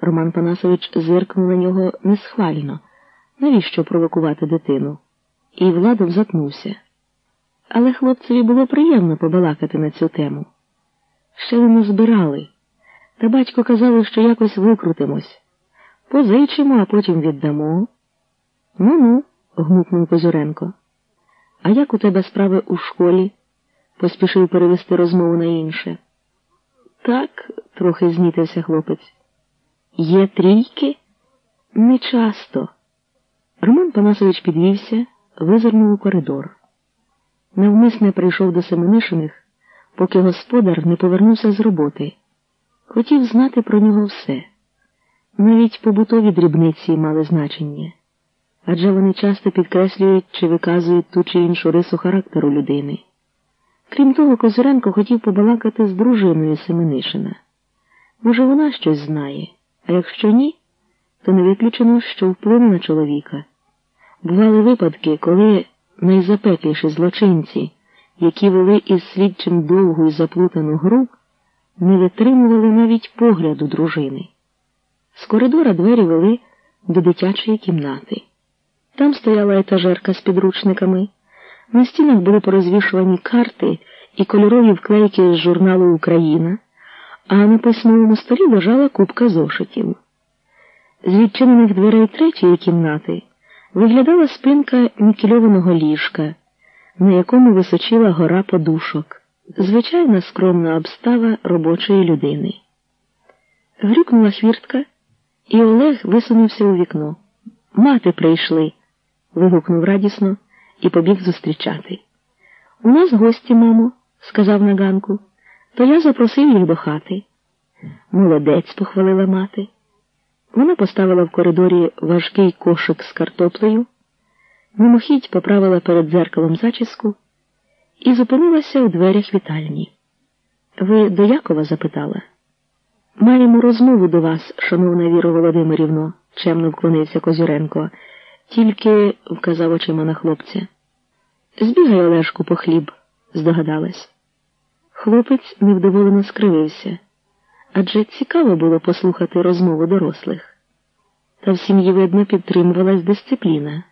Роман Панасович зиркнув на нього несхвально. Навіщо провокувати дитину? І Владов затнувся. Але хлопцеві було приємно побалакати на цю тему. Ще не збирали, та батько казали, що якось викрутимось. Позичимо, а потім віддамо. Ну ну, гмукнув Козюренко. А як у тебе справи у школі? поспішив перевести розмову на інше. Так, трохи знітився хлопець. Є трійки? Не часто. Роман Панасович підвівся, визирнув у коридор. Навмисне прийшов до Семенишиних, поки господар не повернувся з роботи. Хотів знати про нього все. Навіть побутові дрібниці мали значення, адже вони часто підкреслюють чи виказують ту чи іншу рису характеру людини. Крім того, Козиренко хотів побалакати з дружиною Семенишина. Може, вона щось знає, а якщо ні, то не виключено, що вплине на чоловіка. Бували випадки, коли найзапекліші злочинці, які вели із слідчим довгу і заплутану гру, не витримували навіть погляду дружини. З коридора двері вели до дитячої кімнати. Там стояла етажерка з підручниками. На стінах були порозвішувані карти і кольорові вклейки з журналу Україна, а на письмовому столі лежала купка зошитів. З відчинених дверей третьої кімнати виглядала спинка нікельованого ліжка, на якому височила гора подушок, звичайна скромна обстава робочої людини. Грюкнула хвіртка, і Олег висунувся у вікно. Мати прийшли. вигукнув радісно і побіг зустрічати. У нас гості, мамо, сказав на ганку, то я запросив їх до хати. Молодець, похвалила мати. Вона поставила в коридорі важкий кошик з картоплею, мимохідь поправила перед дзеркалом зачіску і зупинилася у дверях вітальні. Ви до Якова запитала? Маємо розмову до вас, шановна Віро Володимирівно, чемно вклонився Козюренко, тільки вказав очима на хлопця. Збігай Олешку по хліб, здогадалась. Хлопець невдоволено скривився адже цікаво було послухати розмову дорослих. Та в сім'ї, видно, підтримувалась дисципліна,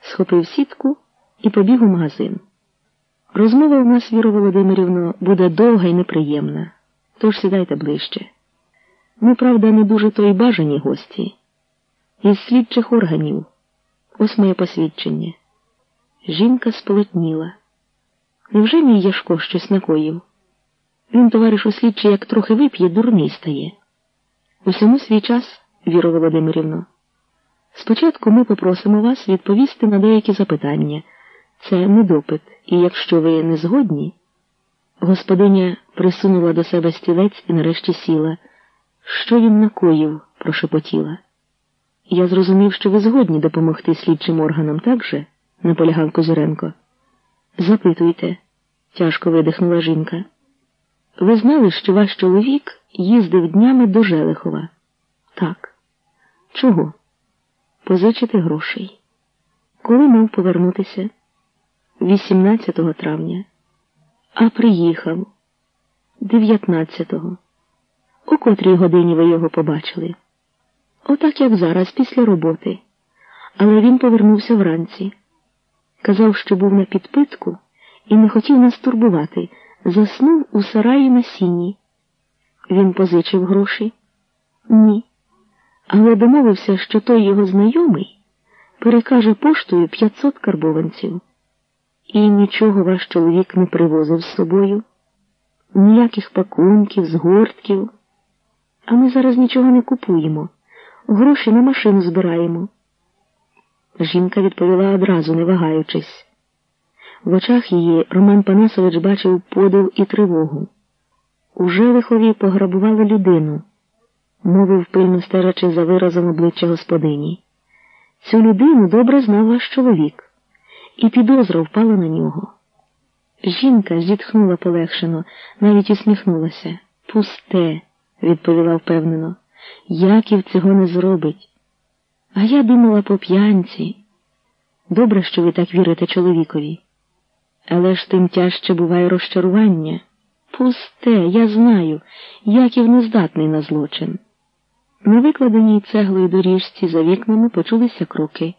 схопив сітку і побіг у магазин. Розмова у нас, Віро Володимирівно, буде довга і неприємна, тож сідайте ближче. Ми, правда, не дуже то й бажані гості. Із слідчих органів. Ось моє посвідчення. Жінка сполотніла. Невже мій Яшко щось накоїв? Він, товаришу слідчий, як трохи вип'є, дурний стає. Усьому свій час, Віро Володимирівно. Спочатку ми попросимо вас відповісти на деякі запитання. Це не допит, і якщо ви не згодні, господиня присунула до себе стілець і нарешті сіла. Що він накоїв? прошепотіла. Я зрозумів, що ви згодні допомогти слідчим органам, так же? наполягав Козиренко. Запитуйте, тяжко видихнула жінка. Ви знали, що ваш чоловік їздив днями до Желихова? Так. Чого? Позичити грошей. Коли мав повернутися? 18 травня. А приїхав 19-го. У котрій годині ви його побачили? Отак, як зараз, після роботи. Але він повернувся вранці. Казав, що був на підпитку і не хотів нас турбувати заснув у сараї на сіні. Він позичив гроші? Ні. Але домовився, що той його знайомий перекаже поштою 500 карбованців. І нічого ваш чоловік не привозив з собою, ніяких пакунків, згортків. А ми зараз нічого не купуємо, гроші на машину збираємо. Жінка відповіла одразу, не вагаючись. В очах її Роман Панасович бачив подив і тривогу. У Желихові пограбували людину, мовив пильно стежачи за виразом обличчя господині. Цю людину добре знав ваш чоловік, і підозра впала на нього. Жінка зітхнула полегшено, навіть усміхнулася. Пусте, відповіла впевнено. Яків цього не зробить. А я думала по п'янці. Добре, що ви так вірите чоловікові. Але ж тим тяжче буває розчарування. Пусте, я знаю, Яків не здатний на злочин. На викладеній цеглою доріжці за вікнами почулися кроки.